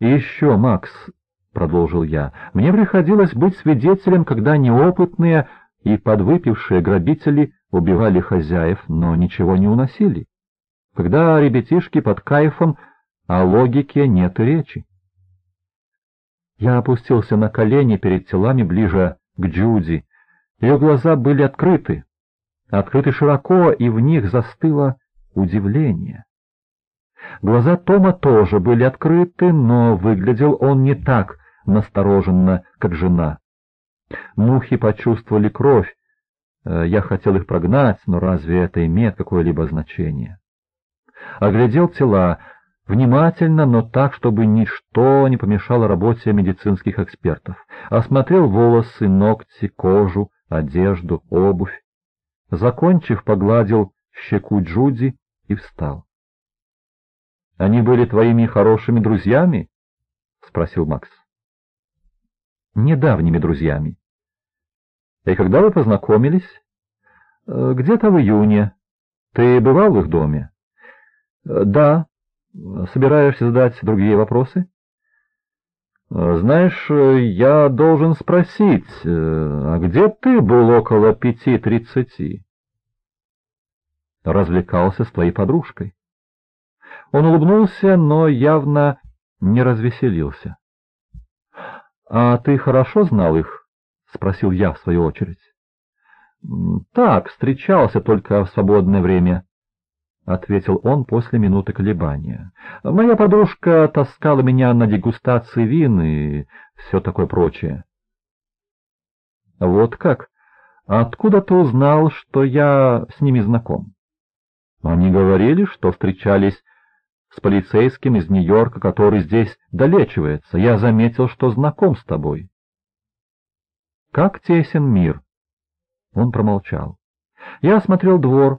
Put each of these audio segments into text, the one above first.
И еще, Макс, — продолжил я, — мне приходилось быть свидетелем, когда неопытные и подвыпившие грабители убивали хозяев, но ничего не уносили. Когда ребятишки под кайфом, о логике нет и речи. Я опустился на колени перед телами ближе к Джуди. Ее глаза были открыты, открыты широко, и в них застыло удивление. Глаза Тома тоже были открыты, но выглядел он не так настороженно, как жена. Мухи почувствовали кровь. Э, я хотел их прогнать, но разве это имеет какое-либо значение? Оглядел тела, внимательно, но так, чтобы ничто не помешало работе медицинских экспертов. Осмотрел волосы, ногти, кожу, одежду, обувь. Закончив, погладил щеку Джуди и встал. — Они были твоими хорошими друзьями? — спросил Макс. — Недавними друзьями. — И когда вы познакомились? Э, — Где-то в июне. Ты бывал в их доме? Э, — Да. Собираешься задать другие вопросы? Э, — Знаешь, я должен спросить, а где ты был около пяти тридцати? — Развлекался с твоей подружкой. Он улыбнулся, но явно не развеселился. — А ты хорошо знал их? — спросил я в свою очередь. — Так, встречался только в свободное время, — ответил он после минуты колебания. — Моя подружка таскала меня на дегустации вин и все такое прочее. — Вот как? Откуда ты узнал, что я с ними знаком? — Они говорили, что встречались с полицейским из Нью-Йорка, который здесь долечивается. Я заметил, что знаком с тобой. Как тесен мир. Он промолчал. Я осмотрел двор.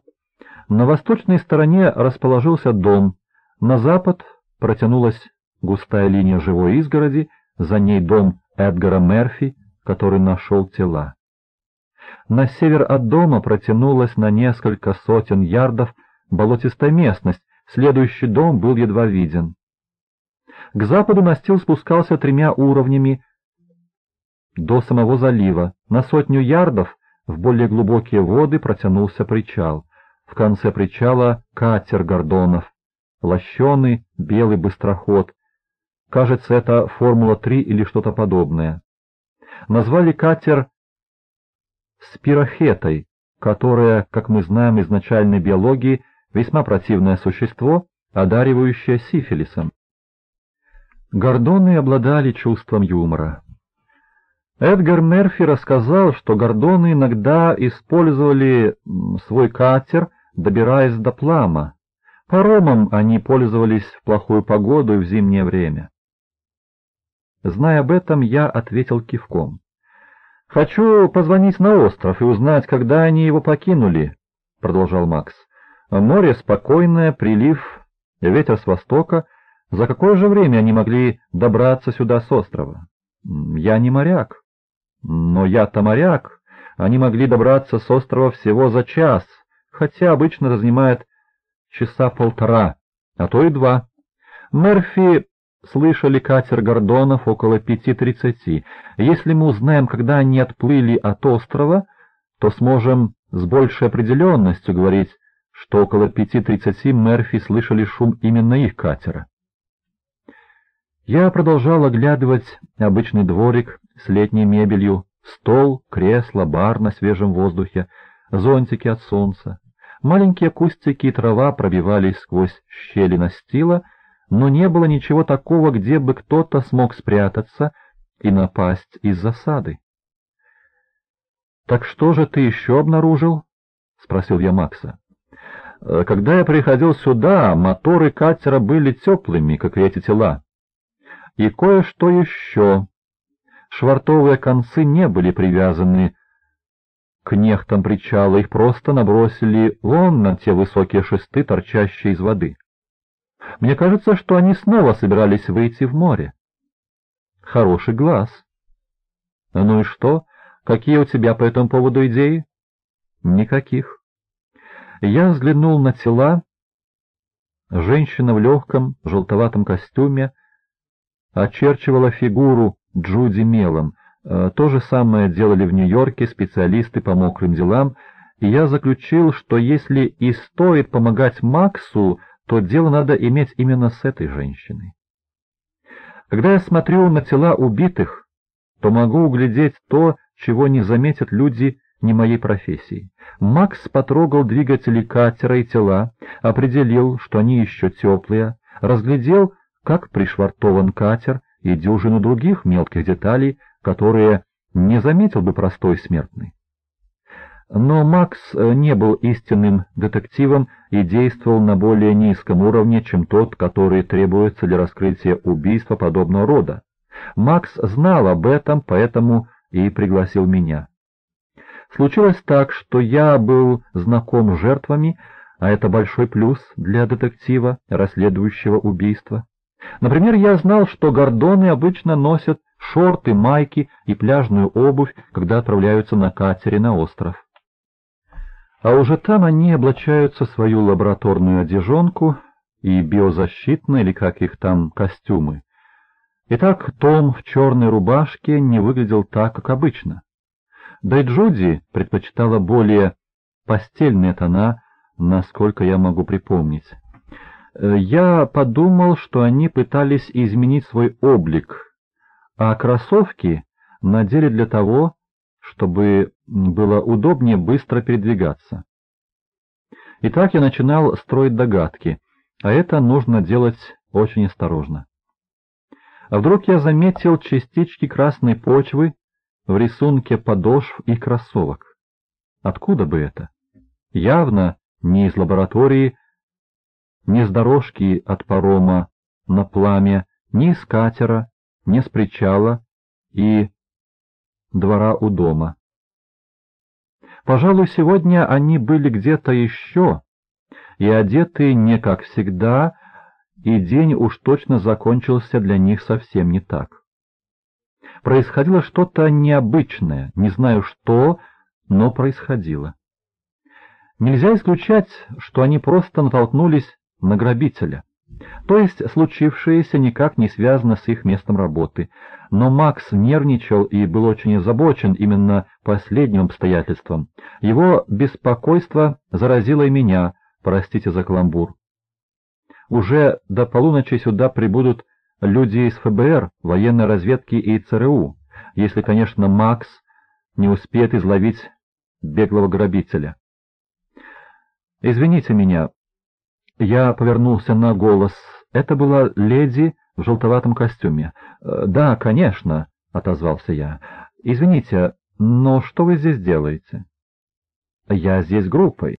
На восточной стороне расположился дом. На запад протянулась густая линия живой изгороди, за ней дом Эдгара Мерфи, который нашел тела. На север от дома протянулась на несколько сотен ярдов болотистая местность, следующий дом был едва виден. К западу настил спускался тремя уровнями до самого залива. На сотню ярдов в более глубокие воды протянулся причал. В конце причала катер Гордонов, лощеный белый быстроход. Кажется, это Формула-3 или что-то подобное. Назвали катер спирохетой, которая, как мы знаем из начальной биологии, весьма противное существо, одаривающее сифилисом. Гордоны обладали чувством юмора. Эдгар Мерфи рассказал, что гордоны иногда использовали свой катер, добираясь до Плама. Паромом они пользовались в плохую погоду и в зимнее время. Зная об этом, я ответил кивком. «Хочу позвонить на остров и узнать, когда они его покинули», — продолжал Макс. Море спокойное, прилив, ветер с востока. За какое же время они могли добраться сюда с острова? Я не моряк. Но я-то моряк. Они могли добраться с острова всего за час, хотя обычно занимает часа полтора, а то и два. Мерфи слышали катер Гордонов около пяти тридцати. Если мы узнаем, когда они отплыли от острова, то сможем с большей определенностью говорить, что около пяти тридцати Мерфи слышали шум именно их катера. Я продолжал оглядывать обычный дворик с летней мебелью, стол, кресло, бар на свежем воздухе, зонтики от солнца. Маленькие кустики и трава пробивались сквозь щели настила, но не было ничего такого, где бы кто-то смог спрятаться и напасть из засады. — Так что же ты еще обнаружил? — спросил я Макса. Э, когда я приходил сюда, моторы катера были теплыми, как и эти тела. И кое-что еще. Швартовые концы не были привязаны к нехтам причала, их просто набросили вон на те высокие шесты, торчащие из воды. Мне кажется, что они снова собирались выйти в море. Хороший глаз. Ну и что? Какие у тебя по этому поводу идеи? Никаких. Я взглянул на тела. Женщина в легком желтоватом костюме, очерчивала фигуру Джуди мелом. Э, то же самое делали в Нью-Йорке специалисты по мокрым делам, и я заключил, что если и стоит помогать Максу, то дело надо иметь именно с этой женщиной. Когда я смотрю на тела убитых, то могу углядеть то, чего не заметят люди не моей профессии. Макс потрогал двигатели катера и тела, определил, что они еще теплые, разглядел, как пришвартован катер и дюжину других мелких деталей, которые не заметил бы простой смертный. Но Макс э, не был истинным детективом и действовал на более низком уровне, чем тот, который требуется для раскрытия убийства подобного рода. Макс знал об этом, поэтому и пригласил меня. Случилось так, что я был знаком с жертвами, а это большой плюс для детектива, расследующего убийство. Например, я знал, что гордоны обычно носят шорты, майки и пляжную обувь, когда отправляются на катере на остров. А уже там они облачаются в свою лабораторную одежонку и биозащитные, или как их там, костюмы. Итак, Том в черной рубашке не выглядел так, как обычно. Да и Джуди предпочитала более постельные тона, насколько я могу припомнить. Э, я подумал, что они пытались изменить свой облик, а кроссовки надели для того, чтобы было удобнее быстро передвигаться. Итак, я начинал строить догадки, а это нужно делать очень осторожно. А вдруг я заметил частички красной почвы в рисунке подошв и кроссовок. Откуда бы это? Явно не из лаборатории, не с дорожки от парома на пламя, ни с катера, ни с причала и двора у дома. Пожалуй, сегодня они были где-то еще, и одеты не как всегда, и день уж точно закончился для них совсем не так происходило что-то необычное, не знаю что, но происходило. Нельзя исключать, что они просто натолкнулись на грабителя. То есть случившееся никак не связано с их местом работы. Но Макс нервничал и был очень озабочен именно последним обстоятельством. Его беспокойство заразило и меня, простите за каламбур. Уже до полуночи сюда прибудут люди из ФБР, военной разведки и ЦРУ, если, конечно, Макс не успеет изловить беглого грабителя. «Извините меня». Я повернулся на голос. Это была леди в желтоватом костюме. «Э, «Да, конечно», — отозвался я. «Извините, но что вы здесь делаете?» «Я здесь группой.